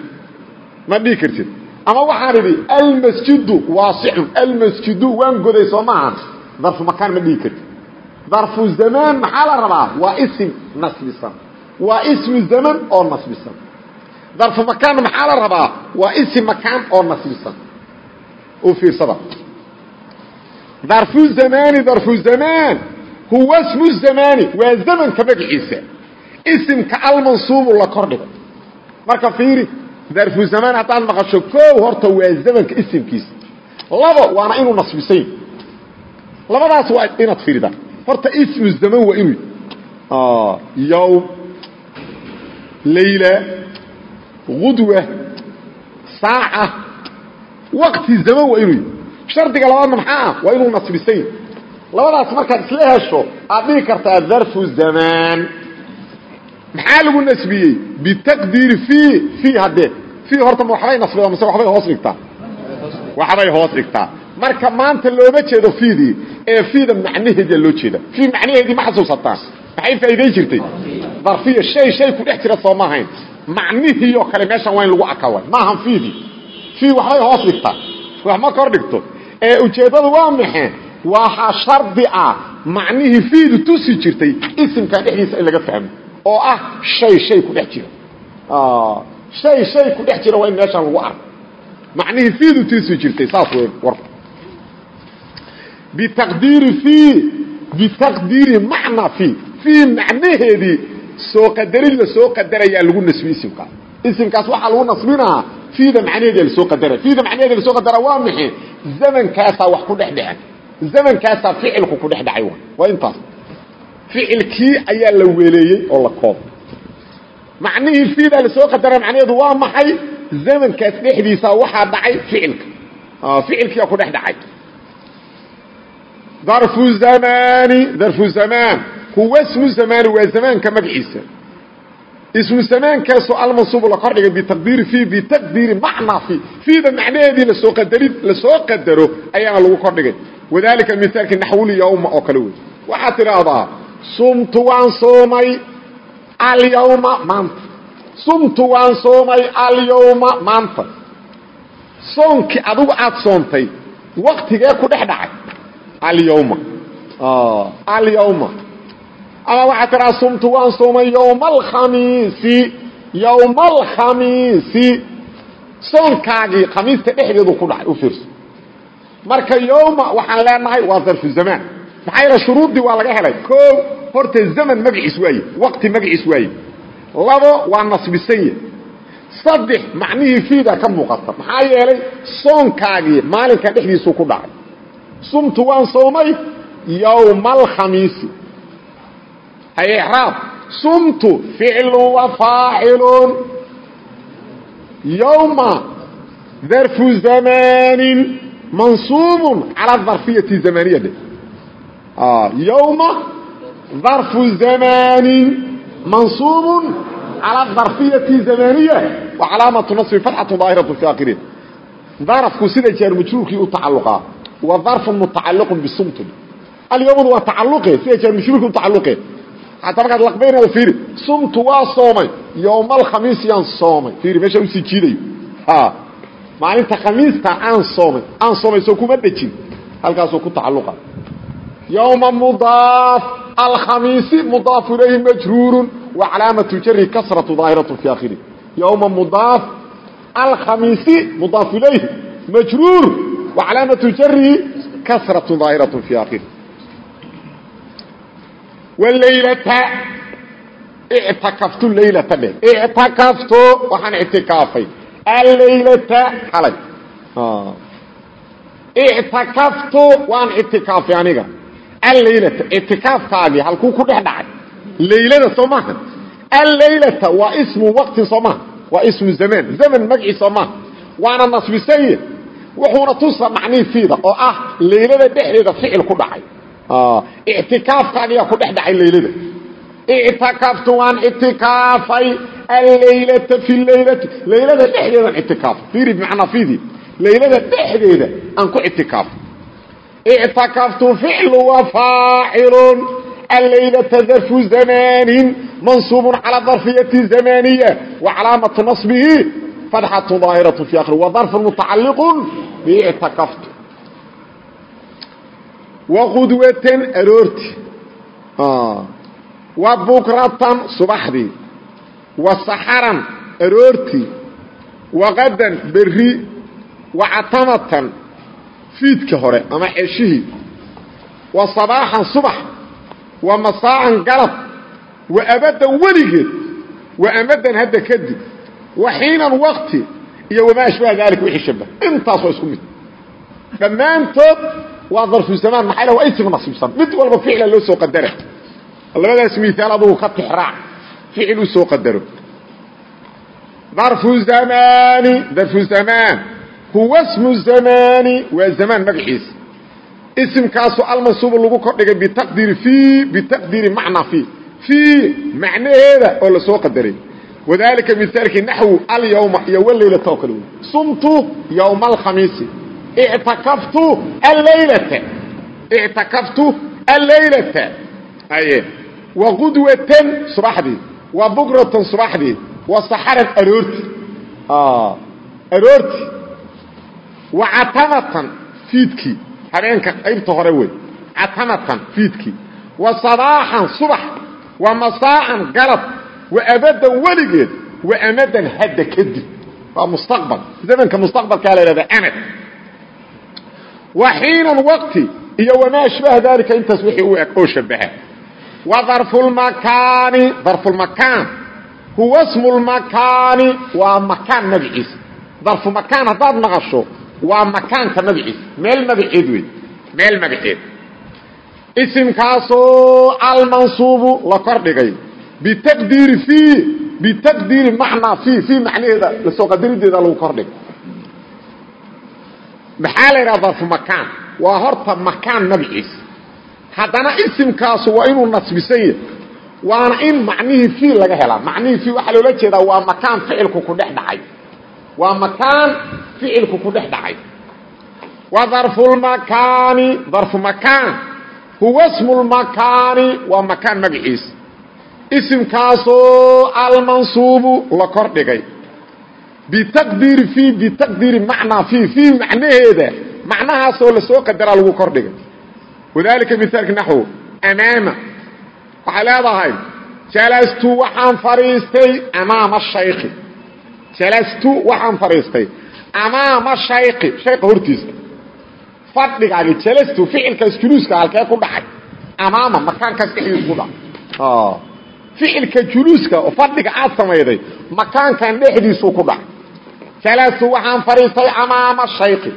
S1: ma dhihi kartid ama waxaan idhi almasjidu waasicun almasjidu waan goday soo maahan darfu makaan ma dhihi kartid. Darfu zamaan maxaa la rabaa? Waa isim nasbisan. Waa ismu zaman oo nasbisan. Darfu makaan maxaa la rabaa? Waa isim makaan oo nasbisan. U fiirsada. Darfu zamani darfu zamaan huwa smu zamani. Waa zamanka magaciisa isimka almansuubu la kordhigo. Marka fiiri darfu zamaan haddaad maqasho koow horta waa zamanka isimkiisa. Labo waana inuu nasbisany labadaas waa inaad fiirida horta ismu zaman waa inuu yowm layla gudwa saaca. Waqti zaman waa inuu shardiga labaadna maxaa ah? Waa inuu nasbisany labadaas markaad isla hesho aad dhihi kartaa darfu zamaan maxaa lagu nasbiyey? Bitaqdiiri fii fii haddee fii horta ma waxbay nasbida mise waxbay hoos dhigtaa. Waxbay hoos dhigtaa. Marka maanta looma jeedo fiidii ee fiida macnaheedia loo jeeda. Fii macnaheedii ma xasuusataa. Maxay faa'iidayn jirtay? Darfiya shay shay ku dhex jira soo ma ahayn. Macnihii oo kale meeshan waa in lagu akawa maahan fiidii. Fii waxbay hoos dhigtaa. Wax ma kor dhigto. Ee ujeeddadu waa maxe waxaa shardi ah. Macnihii fiidu tusi jirtay isimkan dhexdiisa in laga fahmo oo ah shay shay ku dhex jira shay shay ku dhex jira waa in meeshan lagu arko. Macnihii fiidu tusi jirtay saas wey warku bitaqdiiri fii bitaqdiiri macna fii. Fii macnaheedii soo qadarin la soo qadarayaa lagu nasbi isimkaas isimkaas waxaa lagu nasbinaa fiida macnaheedi la soo qadaraya fiida macnaheedi la soo qadara waa maxay? Zamankaasaa wax ku dhex dhacen zamankaasaa ficilku ku dhex dhacay waa intaas ficilkii ayaa la weeleeyey oo la koob macnihii fiidaa la soo qadara macnaheedu waa maxay? Zamankaas dhexdiisa waxaa dhacay ficilka. Ficilkiiaa ku dhex dhacay. Darfu zamani darfu zamaan huwa ismu zamaani waa zamaanka magaciisa ismu zamaankaasoo almansuubu la kordhigay bitaqdiiri fii bitaqdiiri macnaa fii. Fiida macnaheedii la soo qadarin la soo qadaro ayaana lagu kordhigay wadalika mithaalkii naxwulyawma oo kale wey waxaad tidhaahdaa sumtu waan soomay alyawma maanta sumtu waan soomay alyawma maanta soonkii adigu aad soontay waktigee ku dhex dhacay. Alyawma alyawma ama waxaad tidhaha sumtu waan soomay yowma alkhamiisi yowma alkhamiisi soonkaagii khamiista dhexdeedu ku dhacay u fiirso. Marka yowma waxaan leenahay waa darfu zamaan maxaa yeele shuruuddii waa laga helay. Koo horta zaman magaciis waaye waqti magaciis waaye. Labo waa nasbisanye saddex macnihii fiida ka muuqata. Maxaa yeelay soonkaagii maalinka dhexdiisuu ku dhacay. Sumtu waan soomay yowma alkhamiisi hay icraab sumtu ficlu wa faacilun. Yowma darfu zamaanin mansuubun cala darfiyati zamaniyade yowma darfu zamaanin mansuubun cala darfiyati zamaniya wa calaamatu nasbi fatxatu daahiratu fi akhiriha darafku sida jaar majruurkii u tacalluqaa wa darfun mutacalliqun bisumtun alyawmadu waa tacalluqe sida jaar majruurkii u tacalluqe hataa markaad laqbaynada fiiri sumtu waa soomay yowma alkhamiis yaan soomay fiiri meesha u sii jiidayo maalinta khamiista aan soomay aan soomay soo kuma dhejin halkaasuu ku tacalluqa yowma mudaaf alkhamiisi mudaafu ilayhi majruurun wa calaamatu jari kasratu daahiratu fi akhiri yowma mudaaf alkhamiisi mudaaf ilayh majruur wa calaamatu jarihi kasratu daahiratu fi akhiri wlaylata ictakaftu laylata dhe ictakaftu waxaan ictikaafay allaylata xalay ictakaftu waan ictikaafay aniga allaylata ictikaafkaagii halkuu ku dhex dhacay. Laylada soo maaha allaylata waa ismu waqti soo maha waa ismu zamaan zaman magcii soo maaha waana nasbisanye wuxuuna tusa macnii fiida oo ah laylada dhexdeeda ficil ku dhacay. Ictikaafkaagiyaa ku dhex dhacay laylada. Ictakaftu waan ictikaafay allaylata fi laylati. Laylada dhexdeedaan ictikaafay fiiri bimacnaa fiidii laylada dhexdeeda aan ku ictikaafay ictakaftu ficlu wa faacilun allaylata darfu zamanin mansuubun calaa darfiyati zamaniya wa calaamatu nasbihi fadxatu daahiratu fi akhri wa darfun mutacalliqun biictakaftu waqudwatan aroorti wa bukratan subaxdii wa saxaran aroortii waqadan berri wa catamatan fiidka hore ama ceshihii wa sabaaxan subax wa masaacan galab wa abadan weligeed wa amadan hadda kadib wa xiinan wakti iyo wamaa ashbaha daalika wixii shabah intaas waa isku mid. Dhammaantood waa darfu zamaan maxaa waa ism nasiibsan. Mid walba ficla loo soo qadara labadaas miaal adugu ka tixraac ficil u soo qadaro. Darfu zamani darfu zamaan huwa smu zamani waa zamaan magaciisa isimkaasu almansuubu lagu kordhigay bitaqdiiri fii bitaqdiiri macnaa fii fii macnaheeda oo la soo qadaray. Wadalika miaalkii naxwu alyawma iyo walaylata oo kale wey sumtu yowma alkhamiisi ictakaftu allaylata. Ictakaftu allaylata. Aye wa qudwatan subaxdii. Wa bukratan subaxdii. Wa saxaran aroorti aroorti wa catamatan fiidkii habeenka qaybta hore wey catamatan fiidkii wa sabaaxan subax. Wa masaacan galab. Wa abadan weligeed. Wa amadan hadda kadib. Waa mustaqbal. Zamanka mustaqbalkaa la ihahda amad wa xiinan waqti iyo wamaa ashbaha daalika intaas wixii u eg oo shabaha wa darfulmakaani darfulmakaan huwa smu lmakaani waa makaan magaciisa darfu makaan haddaad maqasho waa makaanka magaciisa meel magaceed wey meel magaceed isimkaasoo almansuubu la kordhigay bitaqdiiri fii bitaqdiiri macnaa fii fii macnaheeda la soo qadarideeda lagu kordhigay maxaa la yidhaha darfu makaan? Waa horta makaan magaciisa haddana isimkaasu waa inuu nasbisan yahay. Waana in macnihii fii laga helaa. Macnihii fii waxaa loola jeedaa waa makaan ficilku ku dhex dhacay. Waa makaan ficilku ku dhex dhacay. Wa darfulmakaani darfu makaan. Huwa smu lmakaani waa makaan magaciisa. Isimkaasoo almansuubu la kor dhigay. Bitaqdiiri fii bitaqdiiri macnaa fii fii macnaheeda macnahaasoo la soo qadaraa lagu kor dhigay. Wadalika mithaalka naxwo amaama. Waxay leedahay jalastu waxaan fadhiistay amaama shaykhi. Jalastu waxaan fadhiistay amaama shaykhi shayka hortiisa. Fadhigaagi jalastu ficilkaas juluuska halkee ku dhacay. Amaama makaankaas dhexdiisa ku dhacay. Ficilka juluuska fadhiga aad samayday makaankan dhexdiisuu ku dhacay. Jalastu waxaan fadhiistay amaama shaykhi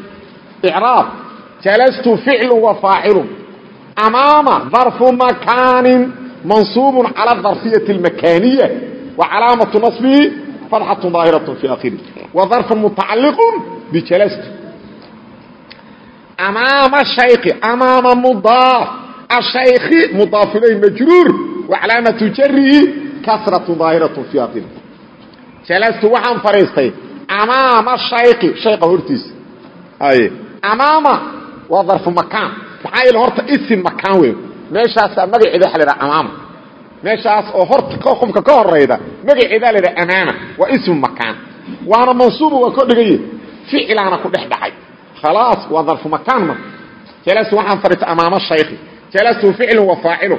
S1: icraab jalastu ficlu wa faacilun. Amaama darfu makaanin mansuubun cala darfiyati almakaaniya wa calaamatu nasbihi fadxatu daahiratu fi akhiri mutacalliqun bijalastu amaama shaykhi amaama mudaaf ashaykhi mudaaf ilay majruur wa calaamatu jarihi kasratu daahiratu fi akhiri jalastu waxaan fadhiistay amaama shaykhi shayqa hortiisa amaama waa darfu makaan maxaa yeele horta isim makaan wey meeshaasaa magaceeda waxa la yidhaha amaama meeshaas oo horta xukumka ka horeyda magaceedaa la yidhaha amaana waa ismu makaan. Waana mansuubo waa kodhigaye ficlaana ku dhex dhacay. Khalaas waa darfu makaan marka jalastu waxaan fadhita amaama shaykhi. Jalastu ficlun wa faacilu.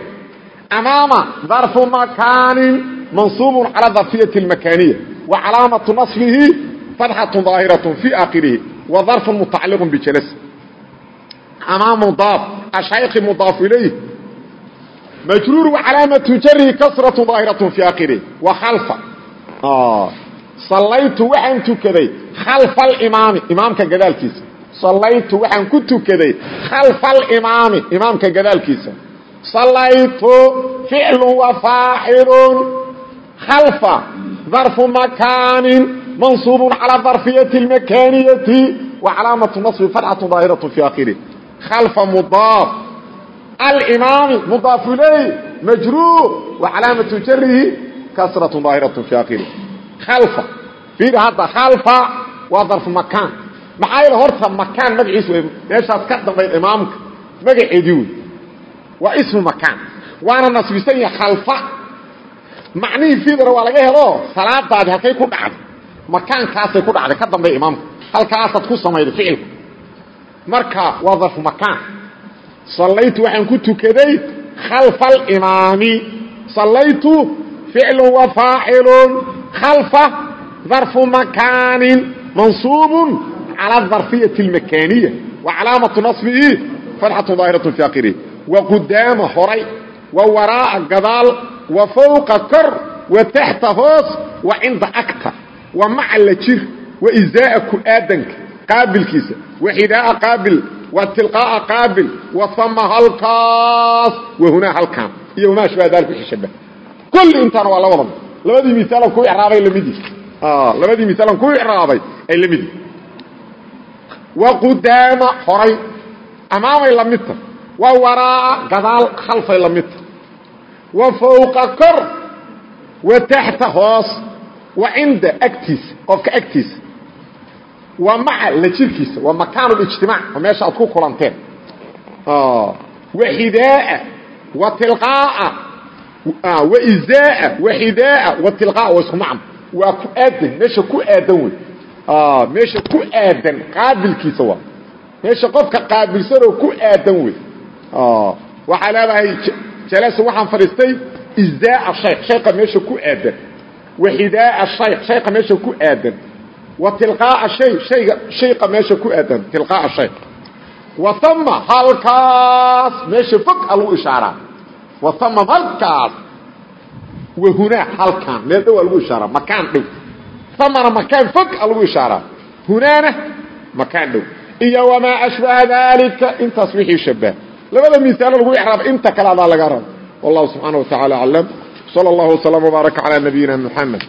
S1: Amaama darfu makaanin mansuubun calaa darfiyati اlmakaaniya wa calaamatu nasbihi fatxatun daahiraة fii aakhirihi wa darfun mutacaliqun bijalas amaam mudaaf ashaykhi mudaafu ilayh majruur calaamatu jari kasratu daahiratu fi akhiri wa khalfa. Ah. Sallaytu waxaan tukaday khalfa alimaami imaamka gadaalkiisa. Sallaytu waxaan ku tukaday khalfa alimaami imaamka gadaalkiisa. Sallaytu ficlun wa faacilun. Khalfa darfu makaanin mansuubun calaa darfiyati اlmakaaniyati wa calaamatu nasbi fatxatu daahiratu fi akhiri khalfa mudaaf alimaami mudaaf ilay majruur wa calaamatu jarihi kasratu daahiratu fi akhirih khalfa fiir hadda khalfa waa darfu makaan maxaa yeele horta makaan magaciisu wey meeshaas ka dambayd imaamka magaceedii wey waa ismu makaan waana nasbisan yahay khalfa macnihii fiidara waa laga helo salaadaadi halkay ku dhacday makaankaasay ku dhacday ka dambay imaamka halkaasaad ku samayday ficilka marka waa darfu makaan sallaytu waxaan ku tukaday khalfa alimaami sallaytu ficlu wa faacilun khalfa darfu makaanin. Mansuubun cala darfiyati اlmakaniya wa calaamatu naصbihi fatxatu daahiratu fi akhirihi wa qudaama horay wa waraa'a gadaal wa fowqa kor wa taxta hoos wa cinda agta wa maca la jir wa izaa'a ku-aadanka qaabilkiisa wa xidaa'a qaabil wa tilqaa'a qaabil wa hama halkaas wa hunaa halkaan iyo wamaa shbaha daalika wixii shabah kulli intaana waa la wadaba labadii misaalan ku icraabay lamidii labadii misaalan ku icraabay ay la mid wa qudaama horay. Amaamay la midta wa waraa'a gadaal khalfay la midta wa fowqa kor wa taxta hoos. Wa cinda agtiisa qofka agtiisa wa maca la jirkiisa waa makaan اlijtimaac oo meesha aad ku kulanteen. Wa xidaa'a wa tilqaa'a wa izaa'a wa xidaa'a wa tilqaa'a waa isku macno waa ku aadan meesha ku aadan wey. Meesha ku aadan qaabilkiisa waa. Meesha qofka qaabilsanoo ku aadan wey. Waxaa leedahay jalasa waxaan fadhiistay izaa'a shay shayqa meesha ku aadan. Wa xidaa'a shay shayqa meesha ku aadan wa tilqaa'a shay shayga shayqa meesha ku aadan tilqaa'a shay. Wa tama halkaas meesha fog a lagu ishaaraa wa tama halkaas wa hunaa halkaan meel dhow a lagu ishaaraa makaan dhow. Tamana makaan fog a lagu ishaaraa hunaana makaan dhow. Iyo wamaa ashbaha daalika intaas wixii shabaha labada misaalo lagu icraaba inta kale adaa laga raba wallahu subxaana wa tacaala aclam. Sala allahu waslama wbaaraka calaa nabiyina muxamed